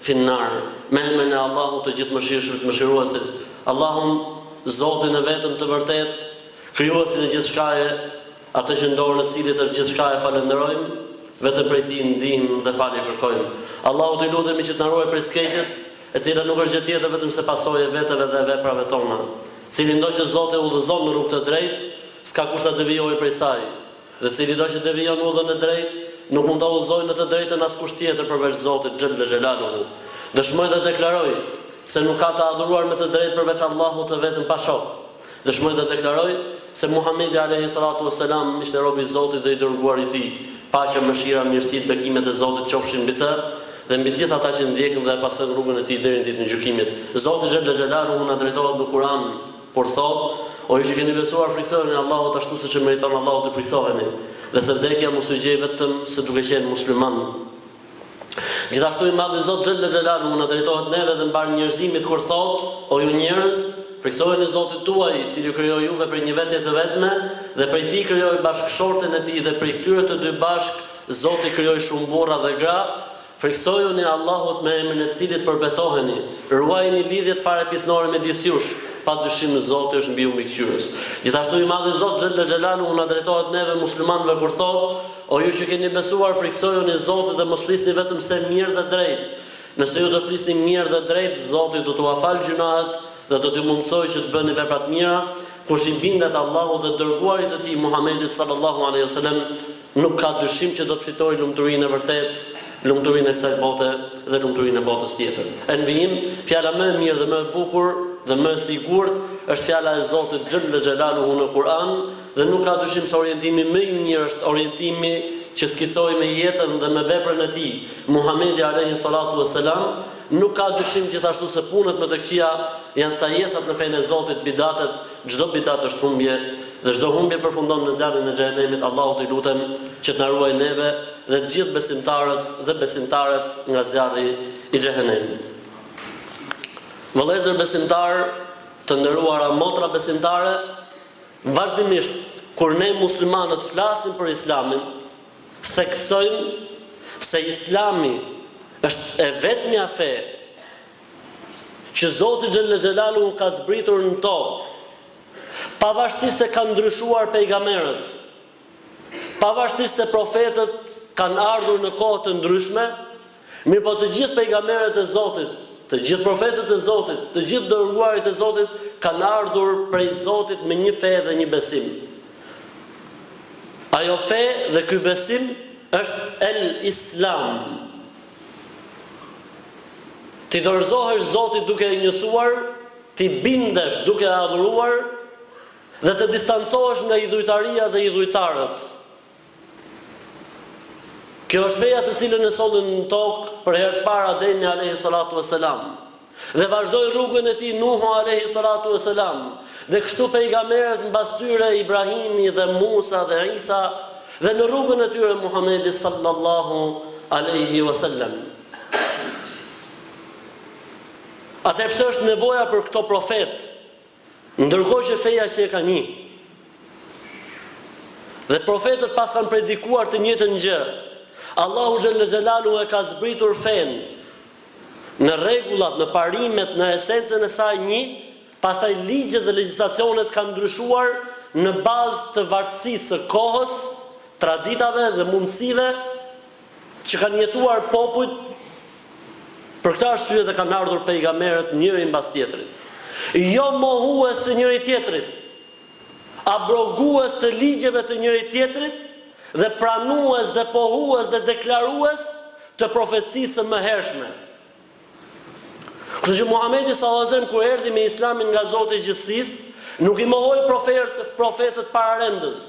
Finnar, Me emrin e Allahut të Gjithëmëshirshmit Mëshiruesit, Allahun, Zotin e vetëm të vërtetë, Krijuesin e gjithçkaje, Atë që në dorën e të Cilit është gjithçka e falënderojmë, vetëm prej Tij ndihmë dhe falje kërkojmë. Allahut i lutemi që të na ruaj prej së keqes, e cila nuk është gjë tjetër vetëm se pasojë e veteve dhe e veprave tona. Cilindoqë Zoti e udhëzon në rrugë të drejtë, s'ka kush ta devijojë prej saj. Dhe cilido që devijon udhën e drejtë, nuk mund ta udhëzojë në të drejtën askush tjetër përveç Zotit xhelle xhelaluhu. Dëshmoj dhe deklaroj, se nuk ka të adhuruar me të drejtë përveç Allahut të vetëm pa shok. Dëshmoj dhe deklaroj, se Muhamedi alejhi salatu ue selam ishte rob i Zotit dhe i dërguar i Tij, paqja, mëshira, mirësitë, bekimet e Zotit qofshin mbi të dhe mbi të gjithë ata që e ndjekën dhe e pasojnë rrugën e tij deri në Ditën e Gjykimit. Zoti xhelle xhelaluhu na drejtohet në Kuran. Kur thotë, O ju që keni besuar frikësohuni Allahut ashtu siç e meriton Allahu të frikësoheni, dhe se vdekja mos ju gjejë vetëm se duke qenë musliman. Gjithashtu i Madhi Zot xhelle xhelaluhu na drejtohet neve dhe mbarë njerëzimit kur thotë, O ju njerëz, frikësohuni Zotit tuaj, i cili ju krijoi juve prej një vetje të vetme dhe prej tij krijoi bashkëshorten e tij dhe prej këtyre të dy bashkë Zoti krijoi shumë burra dhe gra, Frikësojuni Allahut me emrin e të Cilit përbetoheni, ruajini lidhjet farefisnore midis jush, padyshim Zoti është mbi ju mbikëqyrës. Gjithashtu i Madhi Zot xhelle xhelaluhu na drejtohet neve muslimanëve kur thotë, O ju që keni besuar frikësojuni Zotit dhe mos flisni vetëm se mirë dhe drejt, nëse ju do të flisni mirë dhe drejt, Zoti do t'ua falë gjynahet dhe do t'ju mundësojë që të bëni vepra të mira, kush i bindet Allahut dhe të Dërguarit të Tij Muhamedit sallallahu alejhi ve selem, Nuk ka dyshim që do të fitojë lumturinë e vërtetë, lumturinë e kësaj bote dhe lumturinë e botës tjetër. E në vijim, fjala më e mirë dhe më e bukur dhe më e sigurt është fjala e Zotit xhelle xhelaluhu në Kur'an dhe nuk ka dyshim se orientimi më i mirë është orientimi që skicoi me jetën dhe me veprën e tij Muhamedi alejhi salatu ue selam. Nuk ka dyshim gjithashtu se punët më të këqija janë sajesat në fenë e Zotit, bidatet, Çdo bidat është humbje dhe çdo humbje përfundon në zjarrin e xhehenemit Allahut i lutem që të na ruaj neve dhe të gjithë besimtarët dhe besimtaret nga zjarri i xhehenemit Vëllezër besimtarë të nderuara motra besimtare vazhdimisht kur ne muslimanët flasim për islamin theksojmë se islami është e vetmja fe që Zoti xhelle xhelaluhu ka zbritur në tokë, pavarësisht se kanë ndryshuar pejgamerët, pavarësisht se profetët kanë ardhur në kohë të ndryshme, mirëpo të gjithë pejgamerët e Zotit, të gjithë profetët e Zotit, të gjithë dërguarit e Zotit kanë ardhur prej Zotit me një fe dhe një besim. Ajo fe dhe ky besim është El Islam. T'i dorëzohesh Zotit duke e njësuar, t'i bindesh duke e adhuruar dhe të distancohesh nga idhujtaria dhe idhujtarët. Kjo është feja të cilën e solli në tokë për herë të parë Ademi alejhi salatu ves selam. Dhe vazhdoi rrugën e tij Nuhu alejhi salatu ue selam, dhe kështu pejgamerët mbas tyre Ibrahimi dhe Musa dhe Isa, dhe në rrugën e tyre Muhamedi sallallahu alejhi ue selem. Atëherë pse është nevoja për këto profetë, Ndërkohë që feja që e ka një dhe profetët pas kanë predikuar të njëjtën gjë, Allahu xhelle xhelaluhu e ka zbritur fenë në rregullat, në parimet, në esencën e saj një, pastaj ligjet dhe legjislacionet kanë ndryshuar në bazë të vartësisë së kohës, traditave dhe mundësive, Që kanë jetuar popujt Për këtë arsye dhe kanë ardhur pejgamerët njëri mbas tjetrit. Jo mohues të njëri tjetrit, abrogues të ligjeve të njëri tjetrit dhe pranues dhe pohues dhe deklarues të profecisë së mëhershme. Kështu që Muhamedi sallallahu alejhi ue selem kur erdhi me Islamin nga Zoti i gjithësisë, nuk i mohoi profetët pararendës,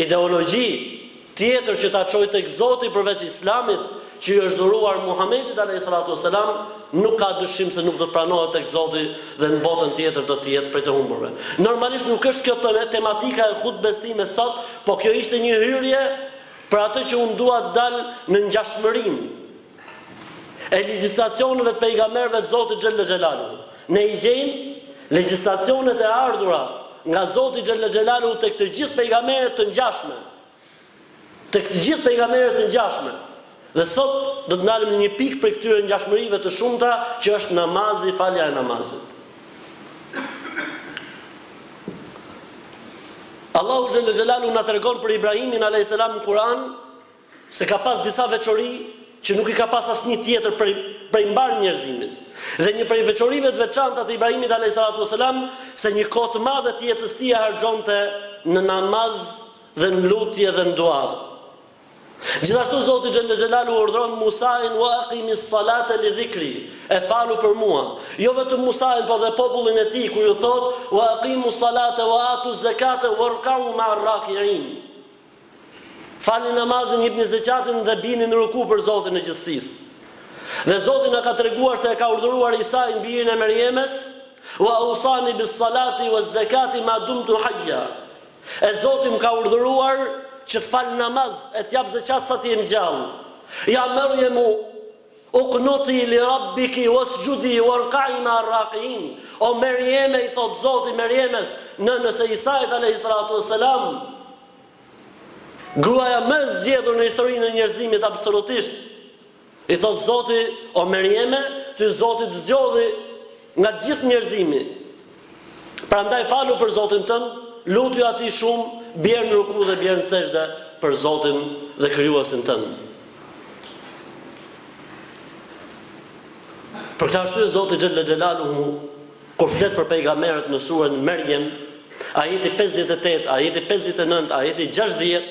Ideologji tjetër që ta çojë tek Zoti përveç Islamit, që i është dhuruar Muhamedit alejhi salatu ue selam, nuk ka dyshim se nuk do të pranohet tek Zoti dhe në botën tjetër do të jetë prej të humburve. Normalisht nuk është kjo tematika e hutbes time sot, po kjo ishte një hyrje për atë që unë dua të dal në ngjashmërinë e legjislacioneve të pejgamberëve të Zotit xhelle xhelaluhu. Ne i gjejmë legjislacionet e ardhura nga Zoti xhelle xhelaluhu tek të gjithë pejgamberet të ngjashme. Tek të gjithë pejgamberet të ngjashme. Dhe sot do të ndalim në një pikë prej këtyre ngjashmërive të shumta që është namazi, falja e namazit. Allahu xhelle xhelaluhu na tregon për Ibrahimin alejselam në Kur'an se ka pas disa veçori që nuk i ka pas asnjë tjetër prej mbarë njerëzimit, dhe një prej veçorive të veçanta të Ibrahimit alejhi salatu ue selam se një kohë të madhe të jetës tij e harxhonte në namaz dhe në lutje dhe në dua. Gjithashtu Zoti xhelle xhelaluhu urdhëron Musain wa aqimis salate li dhikri, e falu për mua. Jo vetëm Musain po dhe popullin e tij kur ju thotë, wa aqimus salate wa atuz zekate warkau ma'ar raki'in. Falni namazin, jepni zeqatin dhe bini në ruku për Zotin e gjithësisë. Dhe Zoti na ka treguar se e ka urdhëruar Isajn birin e Merjemes, Wa ausani bis salati waz zekati ma dumtu hajja. E Zoti më ka urdhëruar që të fal namaz e të jap zeqat sa të jem gjallë. Ja Merjemu Uqnuti li Rabbiki wasjudi warka'i ma'ar raki'in, O Merjeme, i thotë Zoti Merjemes, nënës së Isait alejhi salatu ue selam, gruaja më e zgjedhur në historinë e njerëzimit absolutisht, i thotë Zoti, O Merjeme, ty Zoti të zgjodhi nga gjithë njerëzimi, Prandaj falu për Zotin tënd, lutju Atij shumë, bjerë në ruku dhe bjerë në sexhde për Zotin dhe Krijuesin tënd. Për këtë arsye Zoti xhelle xhelaluhu kur flet për pejgamberët në surën Merjem, ajeti 58, ajeti 59, ajeti 60,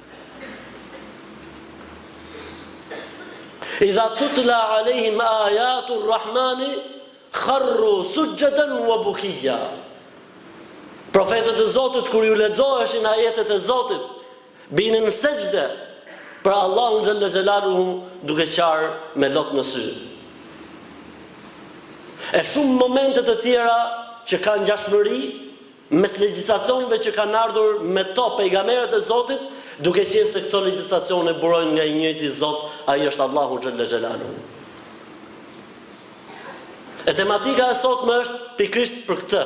Idha tutla alejhim ajatu rrahmani kharru sujjadan wa bukiya. Profetët e Zotit kur ju lexoheshin ajetet e Zotit, binin në sexhde për Allahun xhalla xhelaluhu duke qarë me lot në sy. E shumë momente të tjera që kanë ngjashmëri mes legjislacioneve që kanë ardhur me to pejgamerët e Zotit, duke qenë se këto legjislacione burojnë nga i njëjti Zot, ai është Allahu xhelle xhelaluhu. E tematika e sotme është pikërisht për këtë,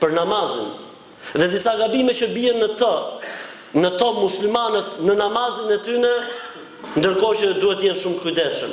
për namazin dhe disa gabime që bien në të, në to muslimanët në namazin e tyne, ndërkohë që duhet të jenë shumë të kujdesshëm.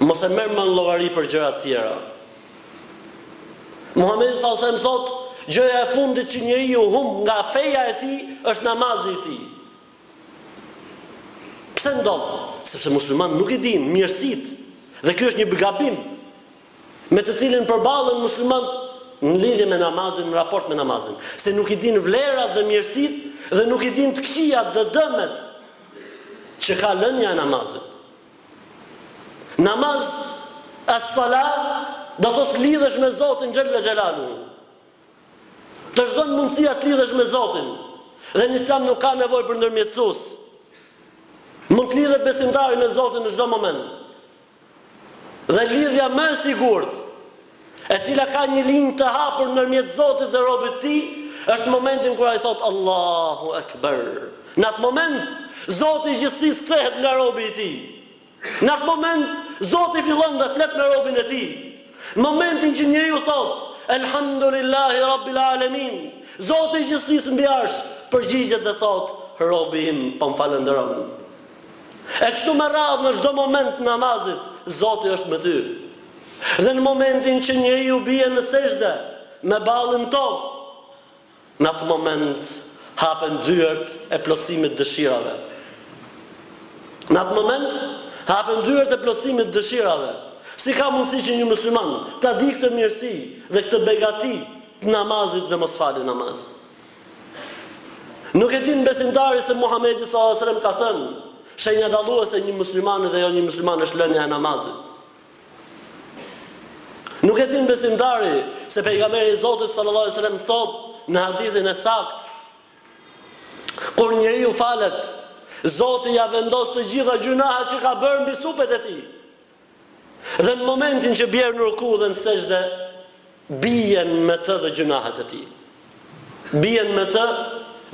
Mos e merr më n' llogari për gjëra të tjera. Muhamedi sallallahu alajhi wasallam thotë, gjëja e fundit që njeriu humb nga feja e tij është namazi i tij. Pse ndodh? Sepse muslimanët nuk i dinë mirësitë dhe ky është një gabim me të cilin përballen muslimanët në lidhje me namazin, në raport me namazin, se nuk i dinë vlerat dhe mirësitë dhe nuk i dinë të këqijat dhe dëmet që ka lënia e namazit. Namaz, as-sala, do të thotë lidhesh me Zotin xhella xhelaluhu. Të jepet mundësia të lidhesh me Zotin. Dhe në Islam nuk ka nevojë për ndërmjetësues. Mund të lidhet besimtari me Zotin në çdo moment. Dhe lidhja më e sigurt e cila ka një linjë të hapur ndërmjet Zotit dhe robit të Tij, është momentin kur ai thotë Allahu Akbar. Në atë moment, Zoti i gjithësisë kthehet nga robi i Tij. Në atë moment, Zoti fillon dhe flet me robin e Tij. Në momentin që njeriu thotë Elhamdulillahi Rabbil Alemin, Zoti i gjithësisë mbi arsh përgjigjet dhe thotë, robi im, po më falënderon. E kështu me radhë në çdo moment të namazit, Zoti është me ty. Dhe në momentin që njeriu bie në sexhde me ballin në tokë, në atë moment hapen dyert e plotësimit dëshirave. Në atë moment hapen dyert e plotësimit dëshirave. Si ka mundësi që një musliman ta di këtë mirësi dhe këtë begati të namazit dhe mos fali namaz? Nuk e din besimtari se Muhamedi sallallahu alejhi ve sellem ka thënë, shenja dalluese e një muslimani dhe jo një musliman është lënia e namazit. Nuk e din besimtari se Pejgamberi i Zotit sallallâhu alejhi ve sellem thotë në hadithin e saktë, Kur njeriu falet, Zoti ia vendos të gjitha gjynahet që ka bërë mbi supet e tij. Dhe në momentin që bie në ruku dhe në sexhde, Bien me të dhe gjynahet e tij. Bien me të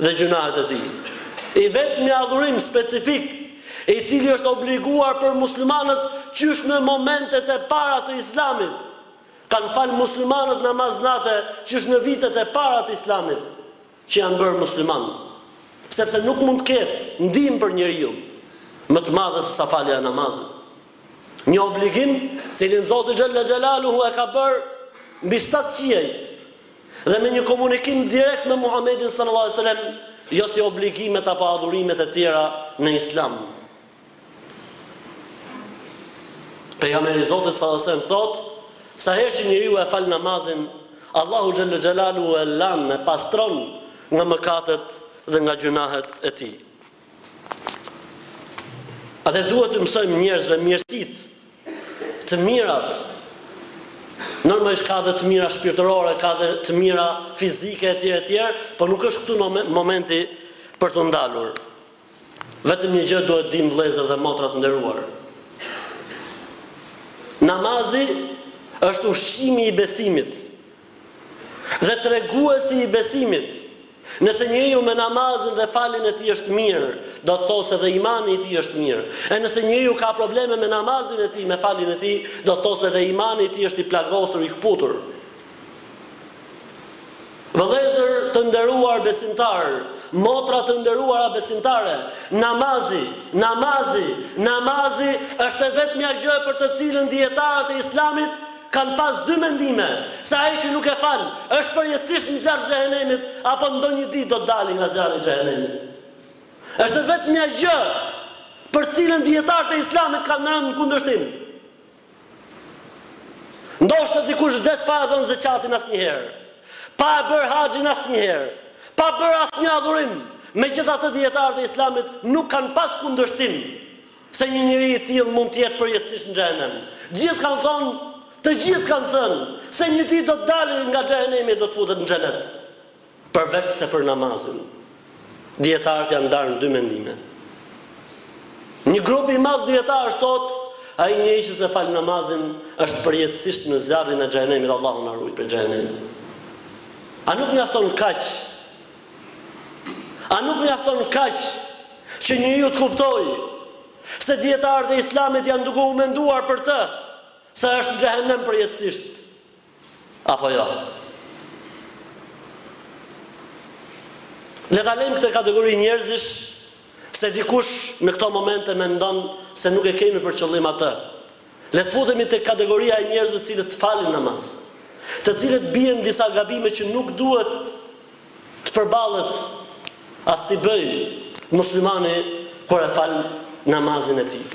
dhe gjynahet e tij. I vetmi adhurim specifik i cili është obliguar për muslimanët qysh në momentet e para të Islamit, kanë falë muslimanët namaz nate qysh në vitet e para të Islamit, që janë bërë musliman, sepse nuk mund të ketë ndihmë për njeriun më të madhe se sa falja e namazit. Një obligim, të cilin Zoti xhel-le xhelaluhu e ka bërë mbi shtatë qiejt dhe me një komunikim direkt me Muhamedin sallallahu alejhi ve sellem, jo si obligimet apo adhurimet e tjera në Islam. Pejgamberi i Zotit sallallahu alajhi wasallam thotë, sa herë që njeriu e fal namazin, Allahu xhel-le xhelaluhu e lan e pastron nga mëkatet dhe nga gjynahet e tij. Atëherë duhet t'u mësojmë njerëzve mirësitë, të mirat. Normalisht ka dhe të mira shpirtërore, ka dhe të mira fizike etj etj, por nuk është këtu momenti për t'u ndalur. Vetëm një gjë duhet dimë vëllezër dhe motra të nderuar. Namazi është ushqimi i besimit dhe treguesi i besimit. Nëse njeriu me namazin dhe faljen e tij është mirë, do të thotë se dhe imani i tij është mirë. E nëse njeriu ka probleme me namazin e tij, me faljen e tij, do të thotë se dhe imani i tij është i plagosur, i këputur. Vëllezër të nderuar besimtarë, motra të nderuara besimtare, namazi, namazi, namazi është e vetmja gjë për të cilën dijetarët e Islamit kanë pas dy mendime, se ai që nuk e fal, është përjetësisht në zjarr xhehenemit apo ndonjë ditë do të dali nga zjarri i xhehenemit. Është e vetmja gjë për të cilën dijetarët e Islamit kanë rënë në kundërshtim. Ndoshta dikush vdes pa e dhënë zekatin asnjëherë, pa e bërë haxhin asnjëherë, pa bërë asnjë adhurim, megjithatë dijetarët e Islamit nuk kanë pas kundërshtim se një njeri i tillë mund të jetë përjetësisht në xhehenem. T'gjithë kanë thonë, të gjithë kanë thënë, se një ditë do të dalë nga xhehenemi e do të futet në xhenet. Përveç se për namazin, dijetarët janë ndarë në dy mendime. Një grup i madh dijetarësh thotë, ai njeri që s'e fal namazin është përjetësisht në zjarrin e xhehenemit, Allahu na ruaj prej xhehenemit. A nuk mjafton kaq? A nuk mjafton kaq që njeriu të kuptojë se dijetarët e Islamit janë duke u menduar për të se është në xhehenem përjetësisht? Apo jo? Le ta lejmë këtë kategori njerëzish se dikush në këto momente mendon se nuk e kemi për qëllim atë. Le të futemi tek kategoria e njerëzve të cilët falin namaz, të cilët bien në disa gabime që nuk duhet të përballet as t'i bëjë muslimani kur e fal namazin e tij.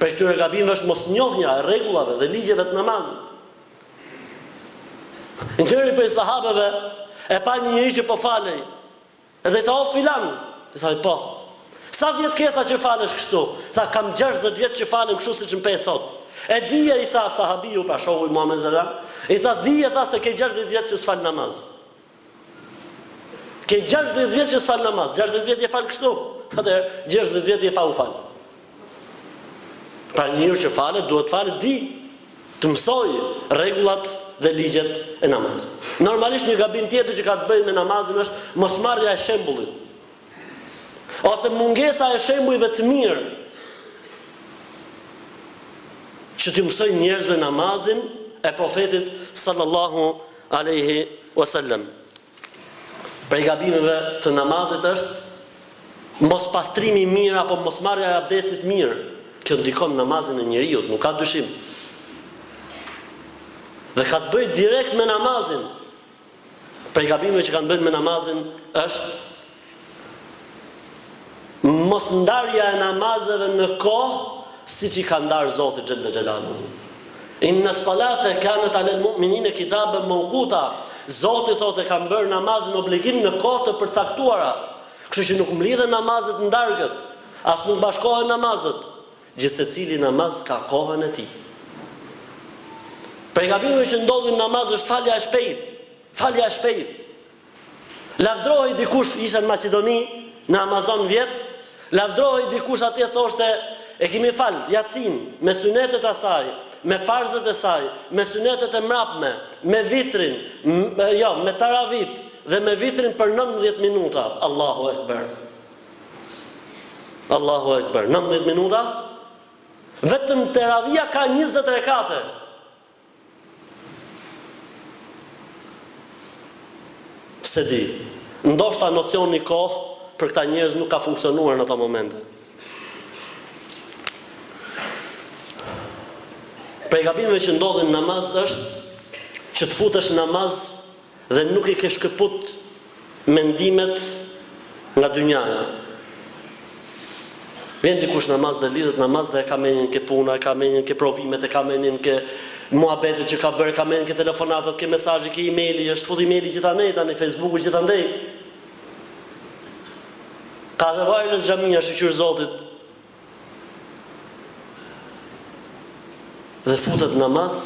Prej këtyre gabimeve është mosnjohja e rregullave dhe ligjeve të namazit. Njëri prej sahabeve e pa një njeri që po falej, edhe i tha, o filan, i tha, po, sa vjet ke tha që falesh kështu, tha, kam gjashtëdhjetë vjet që falem kështu siç më pe sot, e dije i tha sahabiu, pra shoku i Muhamedit sallallahu, i tha, dije tha se ke gjashtëdhjetë vjet që s'fal namaz. Ke 60 vjet që s'fal namaz, 60 vjet je fal kështu. Atëherë 60 vjet je pa u fal. Pra njeriu që falet, duhet falë duhet të mësoj rregullat dhe ligjet e namazit. Normalisht një gabim tjetër që ka të bëjë me namazin është mos marrja e shembullit. Ose mungesa e shembujve të mirë që t'i mësojë njerëzve namazin e profetit sallallahu alejhi ue sellem. Prej gabimeve të namazit është mospastrimi i mirë apo mosmarrja e abdestit mirë, kjo ndikon në namazin e njeriut, nuk ka dyshim. Dhe ka të bëjë direkt me namazin. Prej gabimeve që kanë të bëjnë me namazin është Mos ndarja e namazeve në kohë siç i ka ndarë Zoti xhelle xhelaluhu. Inna salate kanat alel mu'minine kitaben mawquta, Zoti thotë e kam bërë namazin obligim në kohë të përcaktuara. Kështu që nuk mblidhen namazet në darkët, as nuk bashkohen namazet. Gjithsecili namaz ka kohën e tij. Prej gabimeve që ndodhin në namaz është falja e shpejtë, falja e shpejtë. Lavdrohej dikush isha në Maqedoni në Ramazan vjet Lavdrohej dikush atje thoshte e kemi fal Jacin me synetet e saj me farzet e saj me synetet e mrapme me vitrin jo me taravit dhe me vitrin për nëntëmbëdhjetë minuta Allahu Ekber Allahu Ekber nëntëmbëdhjetë minuta vetëm teravia ka njëzet rekate S'e di. Ndoshta nocioni kohë për këta njerëz nuk ka funksionuar në ato momente. Prej gabimeve që ndodhin në namaz është që të futesh në namaz Dhe nuk i ke shkëput mendimet nga dynjaja. Vjen dikush namaz dhe lidhet namaz dhe e ka menjen ke puna, e ka menjen ke provimet, e ka menjen ke muhabetet që ka bërë, e ka menjen ke telefonatat, ke mesazhi, ke emaili, është full emaili gjithandej tani, fejsbuku gjithandej. Ka dhe wireless xhamia, shyqyr Zotit, Dhe futet namaz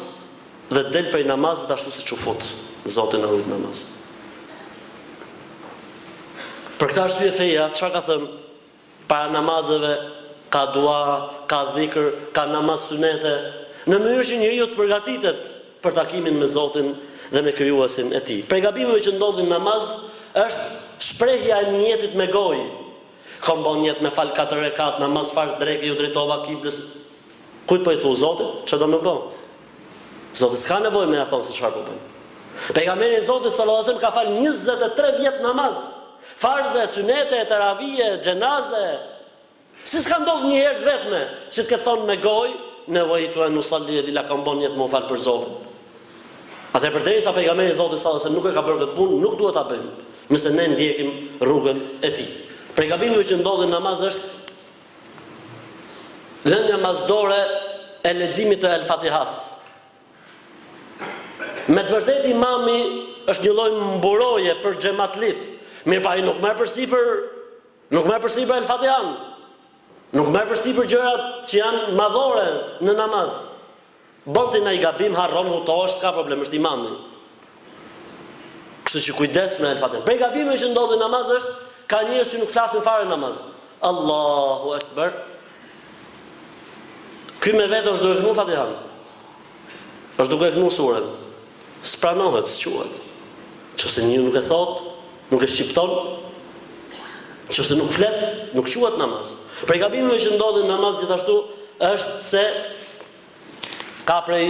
dhe del prej namazit ashtu siç u fut. Zoti na rujt namaz. Për këtë arsye feja çfarë ka thënë para namazeve ka dua, ka dhikr, ka namaz synete, në mënyrë që njeriu të përgatitet për takimin me Zotin dhe me Krijuesin e tij. Prej gabimeve që ndodhin në namaz është shprehja e nijetit me gojë, Kom bo nijet me fal katër rekat namaz farz dreke ju drejtova kiblës kujt po i thu Zotit ça do me bo Zoti s'ka nevoj me ja thon se çfar po bën Pejgamberi i Zotit sallallahu alejhi wasallam ka fal njëzet e tre vjet namaz farze synete teravije xhenaze si s'ka ndodh një her të vetme që të ket thon me goj nevejtu en usalli lil-lah kom bo nijet me u fal për Zotin Atëherë përderisa pejgamberi i Zotit sallallahu alejhi wasallam nuk e ka bër kët pun nuk duhet ta bëjm. nëse ne ndjekim rrugën e tij. Prej gabimeve që ndodhin në namaz është lënia mas dore e leximit të El-Fatihasë. Me të vërtetë imami është një lloj mburoje për xhematlit, mirëpo ai nuk merr përsipër nuk merr përsipër El-Fatihanë. Nuk merr përsipër gjërat që janë madhore në namaz. Bën ti naj gabim harron në to s'ka problem është imami kështu që kujdes me El-Fatihan prej gabimeve që ndodhin namaz është ka njerëz që nuk flasin fare namaz Allahu ekber ky me vete është duke kënu fatihan është duke kënu suren s'pranohet s'quhet qoftë se nuk e thot Nuk e shqipton? Qoftëse nuk flet, nuk quhet namaz. Prej gabimeve që ndodhin në namaz gjithashtu është se ka prej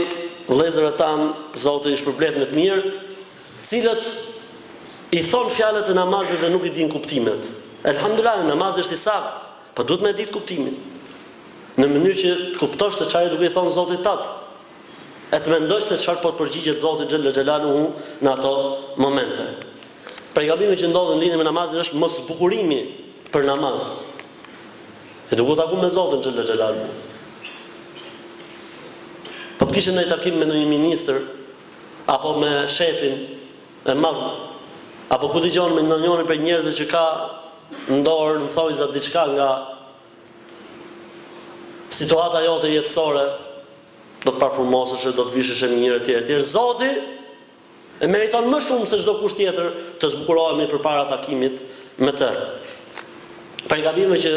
vëllezërve tan, Zoti i shpërbleftë me të mirë, të cilët i thon fjalët e namazit dhe nuk i dinë kuptimet. Elhamdulillah, namazi është i saktë, po duhet me e ditë kuptimin. Në mënyrë që të kuptosh se ça je duke i thon Zotit tat. E të mendosh se çfarë po të përgjigjet Zoti xhelle xhelaluhu në ato momente. Prej gabimeve që ndodhin në lidhje me namazin është moszbukurimi për namaz. Je duke u taku me Zotin xhelle xhelaluhu. Po të kishe ndonjë takim me ndonjë ministër apo me shefin e madh apo ku di unë me ndonjërin prej njerëzve që ka në dorë, në thojza diçka nga Situata jote jetësore do të parfumoseshe, do të visheshe më mirë etj etj. Zoti e meriton më shumë se çdo kush tjetër të zbukurohemi përpara takimit me të. Prej gabimeve që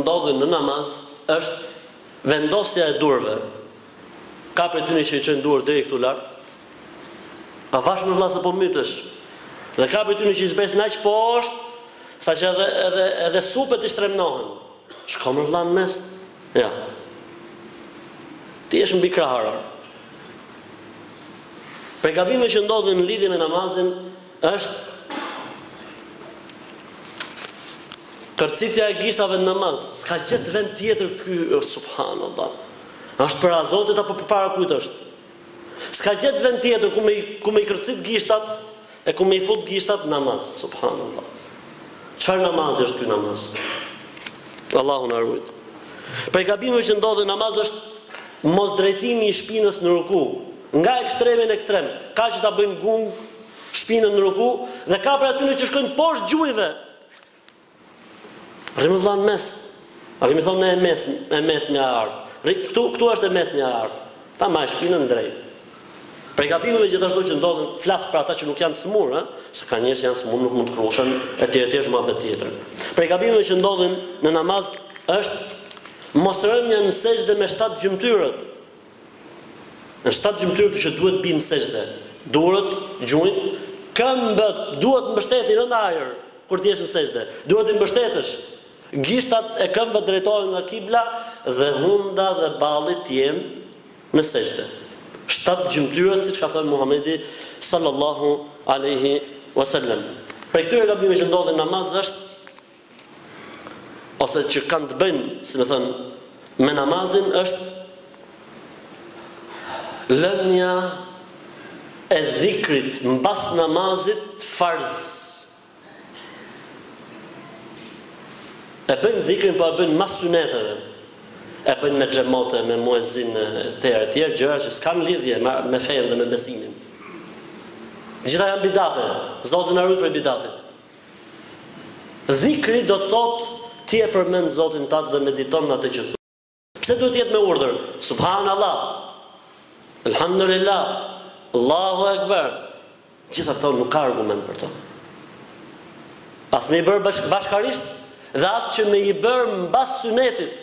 ndodhin në namaz është vendosja e durëve. Ka prej tyne që i çojnë duart deri këtu lart. Avash mër vëlla se po mytesh. Dhe ka prej tyne që i zbresin aq poshtë, saqë edhe edhe edhe supet i shtremnohen. Shko mër vëlla në mes. Ja. Të jetë mbi kraharor. Prej gabimeve që ndodhin në lidhje me namazin është Kërcitja e gishtave në namaz, s'ka gjetë vend tjetër ky, subhanallah. Është përpara Zotit apo përpara kujt është? S'ka gjet vend tjetër ku me i ku me i kërcit gishtat e ku me i fut gishtat namaz. Subhanallah. Çfarë namazi është ky namaz? Allahu na ruajt. Prej gabimeve që ndodhin namaz është mos drejtimi i shpinës në ruku, nga ekstremi në ekstrem, ka që ta bëjnë gung shpinën në ruku dhe ka prej atyne që shkojnë poshtë gjujve. Rri mër vëlla në mes. Rri më thonë në e mesme, e mesmja e artë. Rri, këtu, këtu është e mesmja e artë. Ta majë shpinën drejt. Prej gabimeve gjithashtu që ndodhin, flas për ata që nuk janë të sëmurë, ë, se ka njerëz që janë të sëmurë nuk mund të kruhen, etj, etj, është muhabet tjetër. Prej gabimeve që ndodhin në namaz është mos rënia në sexhde me shtatë gjymtyrët. Në shtatë gjymtyrë që duhet të bien në sexhde, durët, gjunjtë, këmbët duhet të mbështeten, jo në ajër kur të jesh në sexhde, duhet t'i mbështetësh. Gishtat e këmbëve drejtohen nga kibla dhe hunda dhe balli të jenë në sexhde. Shtatë gjymtyrë siç ka thënë Muhamedi sallallahu alejhi wa sallam. Prej këtyre gabimeve që ndodhin në namaz është ose që kanë të bëjnë, si më thënë, me namazin është lënja e dhikrit mbas namazit farz. E bëjnë dhikrin, po e bëjnë mas syneteve. E bëjnë me xhemate, me muezin, e tjera e tjera, gjëra që s'kanë lidhje me fenë dhe me besimin. Gjitha janë bidate, Zoti na rujt prej bidatit. Dhikri do të thotë ti e përmend Zotin tat dhe mediton në atë që thua. Pse duhet të jetë me urdhër? Subhan Allah, Elhamdulilah, Allahu Ekber, gjitha këto nuk ka argument për to. As me i bërë bashkarisht dhe as që me i bërë mbas synetit,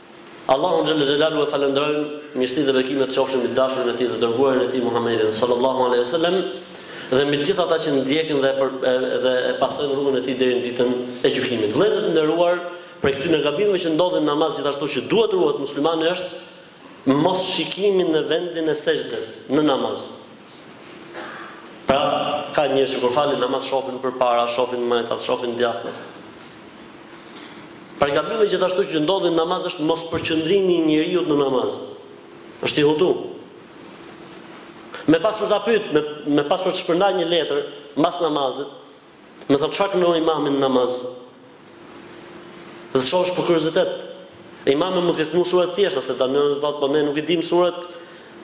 Allahun xhelle xhelaluhu e falënderojmë, mirësitë dhe bekimet qofshin mbi të dashurin e Tij dhe dërguarin e Tij Muhammedin sallallahu alejhi ve sellem dhe mbi të gjithë ata që ndjekin dhe dhe e pasojnë rrugën e tij deri në ditën e gjykimit. Vëllezër të nderuar, prej këtyre gabimeve që ndodhin në namaz gjithashtu që duhet të ruhet muslimani është mos shikimi në vendin e sexhdes në namaz. Pra, ka njerëz që kur falin namaz shofin përpara, shofin majtas, shofin djathtas. Prej gabimeve gjithashtu që ndodhin në namaz është mos përqëndrimi i njeriut në namaz. Është i hutu. Me pas për ta pyet, me, me pas për të shpërndar një letër mbas namazit, Me thënë çfarë knoi imami në namaz? Dhe të shohësh për kuriozitet? Imami mund të ketë knu suret e thjeshta, se tani do të thotë po ne nuk i dimë surat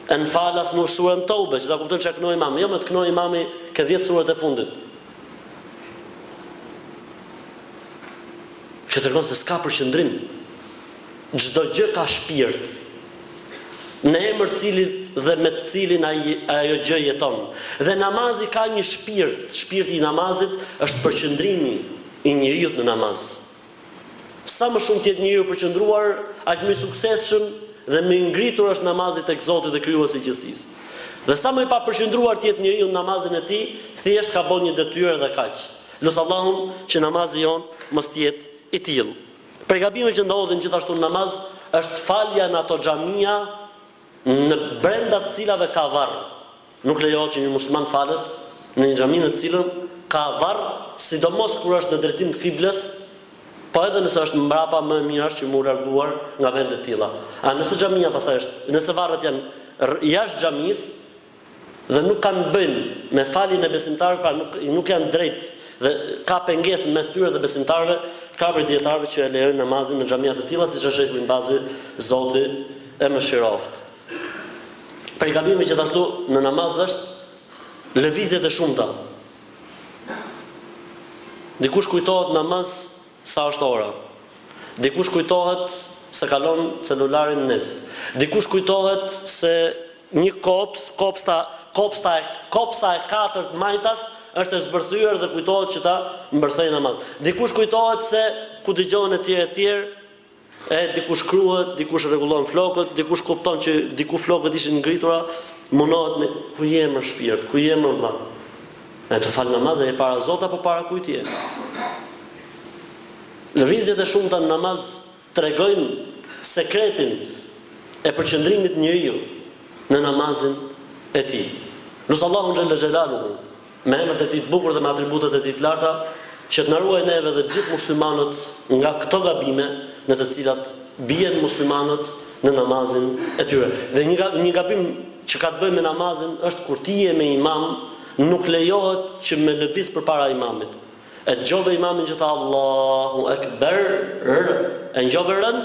Enfal as as surën Tobe, që ta kuptojmë ça knoi imami. Jo, me të knu imami ke 10 surat e fundit. Kjo tregon se s'ka përqendrim. Çdo gjë ka shpirt, në emër të cilit dhe me të cilin ajo gjë jeton. Dhe namazi ka një shpirt, shpirti i namazit është përqëndrimi i njeriut në namaz. Sa më shumë të jetë njeriu përqëndruar, aq më i suksesshëm dhe më i ngritur është namazi tek Zoti dhe Krijuesi i gjithësisë. Dhe sa më i papërqëndruar të jetë njeriu në namazin e tij, thjesht ka bo një detyrë dhe kaq. Lus Allahun që namazi jonë mos të jetë i tillë. Prej gabimeve që ndodhin gjithashtu në namaz është falja në ato xhamia në brenda të cilave ka varr. Nuk lejohet që një musliman të falet në një xhami në të cilën ka varr, sidomos kur është në drejtim të kibles, po edhe nëse është mbrapa më e mirë është që mu larguar nga vende të tilla. A nëse xhamia pastaj është, nëse varret janë jashtë xhamisë, dhe nuk ka të bëjë me faljen e besimtarëve pra nuk nuk janë drejt dhe ka pengesë mes tyre dhe besimtarëve ka prej dijetarëve që e lejojnë namazin në xhamia të tilla siç është shejhu ibn bazi zoti e mëshiroftë prej gabimeve gjithashtu në namaz është lëvizjet e shumta dikush kujtohet në namaz sa është ora dikush kujtohet se ka lën celularin ndez dikush kujtohet se Një kopsë, kopsta, kopsta e, kopsa e katërt majtas është e zbërthyer dhe kujtohet që ta mbërthejë në namaz. Dikush kujtohet se ku dëgjon etj etj e dikush kruhet, dikush rregullon flokët, dikush kupton që diku flokët i ka të ngritura, munohet me, ku je mër shpirt, ku je mër vlla? Je tu fal namaz a je para Zotit apo para kujt je? Lëvizjet e shumta në namaz. tregojnë sekretin e përqendrimit të njeriut në namazin e tij. Lus Allahun xhelle xhelaluhu me emrat e tij të bukur dhe me atributet e tij të larta që të na ruajë neve dhe të gjithë muslimanët nga këto gabime në të cilat bien muslimanët në namazin e tyre. Dhe një një gabim që ka të bëjë me namazin është kur ti je me imam nuk lejohet që me lëviz përpara imamit. E dëgjove imamin që tha Allahu ekber, rr, e ngjove rën?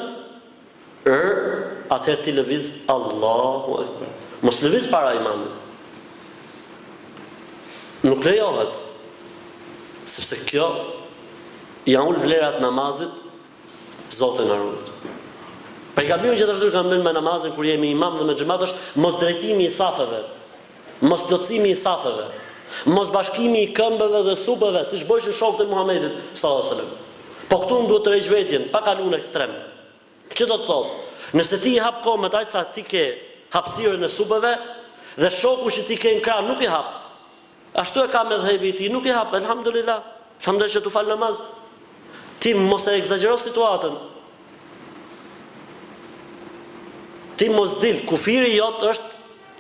Rr, atëherë ti lëviz Allahu ekber. Mos lëviz para imamit. Nuk lejohet. Sepse kjo ja ul vlerat namazit Zoti na rujt. Prej gabimeve gjithashtu që kanë të bëjnë me namazin kur je me imam dhe me xhamat është mosdrejtimi i safeve. Mosplotësimi i safeve, mosbashkimi i këmbëve dhe supeve siç bëjshin shokët e Muhamedit, sallallahu alejhi ve sellem. Po këtu unë duhet tërheq vërejtjen, pa kalu në ekstrem. Që do të thotë, nëse ti i hap komët aq sa ti ke hapësirën e supeve, dhe shoku që ti ke në krah nuk i hap, ashtu e ka medhhebi i tij, nuk i hap, elhamdulilah, elhamdulilah që tu fal namaz. Ti mos e ekzagjero situatën. Ti mos dil, kufiri jot është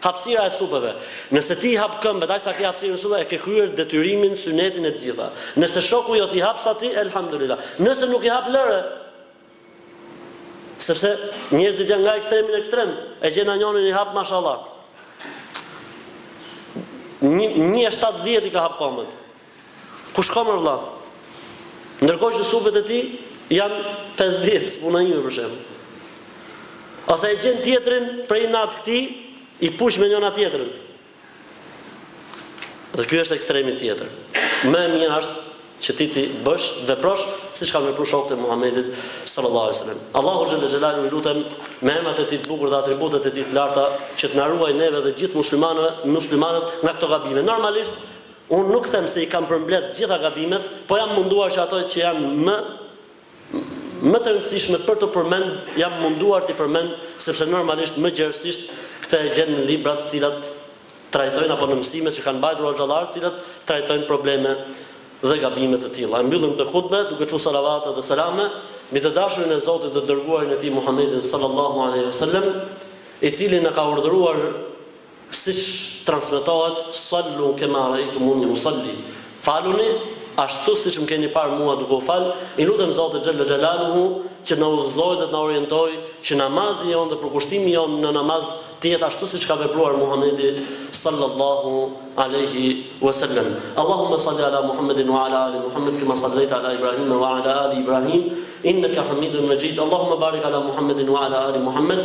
Hapësira e supeve, Nëse ti i hap këmbët aq sa ke hapësirën e supeve e ke kryer detyrimin, synetin e të gjitha. Nëse shoku jot i hap sa ti, elhamdulilah. Nëse nuk i hap lëre. Sepse njerëzit janë nga ekstremi në ekstrem, e gjen nanjonin i hap mashallah. Një, një e shtatëdhjetë i ka hap këmbët. Ku shko mor vlla? Ndërkohë që sufet e tij janë pesë vjet si puna ime për shembull. Ose e gjen tjetrin për inat këtij i puq me njëra-tjetrën. Dhe ky është ekstremi tjetër. Më e mira është që ti të bësh, veprosh siç kanë vepruar shokët e Muhamedit sallallahu alejhi ve sellem. Allahu xhelle xhelaluhu i lutem me emrat e tij të bukur dhe atributet e tij të larta që të na ruaj neve dhe gjithë muslimanëve, muslimanët nga këto gabime. Normalisht Unë nuk them se i kam përmbledh të gjitha gabimet, po jam munduar që ato që janë më më të rëndësishme për t'u përmend, jam munduar t'i përmend, sepse normalisht më gjerësisht këtë e gjen në librat të cilat trajtojnë apo në mësime që kanë mbajtur hoxhallarë të cilat trajtojnë probleme dhe gabime të tilla. E mbyllim këtë hutbe duke çu salavate dhe selame mbi të dashurin e Zotit dhe të dërguarin e Tij Muhammedin sallallahu alaihi wasallam, i cili na ka urdhëruar Siç transmetohet, Sallu kema raitumuni usalli, Faluni ashtu siç më keni parë mua duke u falë, i lutem Zotit xhelle xhelaluhu që të na udhëzojë dhe të na orientojë që namazi jonë dhe përkushtimi jonë në namaz të jetë ashtu siç ka vepruar Muhamedi sallallahu alejhi wesellem. Allahumme salli ala Muhammedin wa ala ali Muhammed kema sallejte ala Ibrahime wa ala ali Ibrahim inneke hamidun mejid. Allahumme barik ala Muhammedin wa ala ali Muhammed.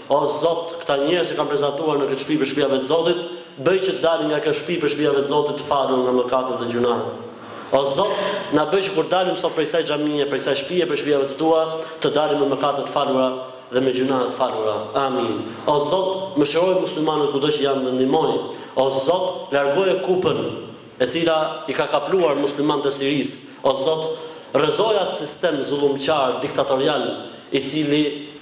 O Zot, këta njerëz që kanë prezantuar në këtë shtëpi prej shtëpiave të Zotit, bëj që të dalin nga kjo shtëpi prej shtëpiave të Zotit të falur nga mëkatet dhe gjynahet. O Zot, na bëj që kur dalim sot prej kësaj xhamie, prej kësaj shtëpie prej shtëpiave të Tua, të dalim me mëkate të falura dhe me gjynahe të falura. Amin. O Zot, mëshiroji muslimanët kudo që janë dhe ndihmoji. O Zot, largoje kupën e cila i ka kapluar muslimanët e Sirisë. O Zot, rrëzoje atë sistem zullumqar diktatorial i cili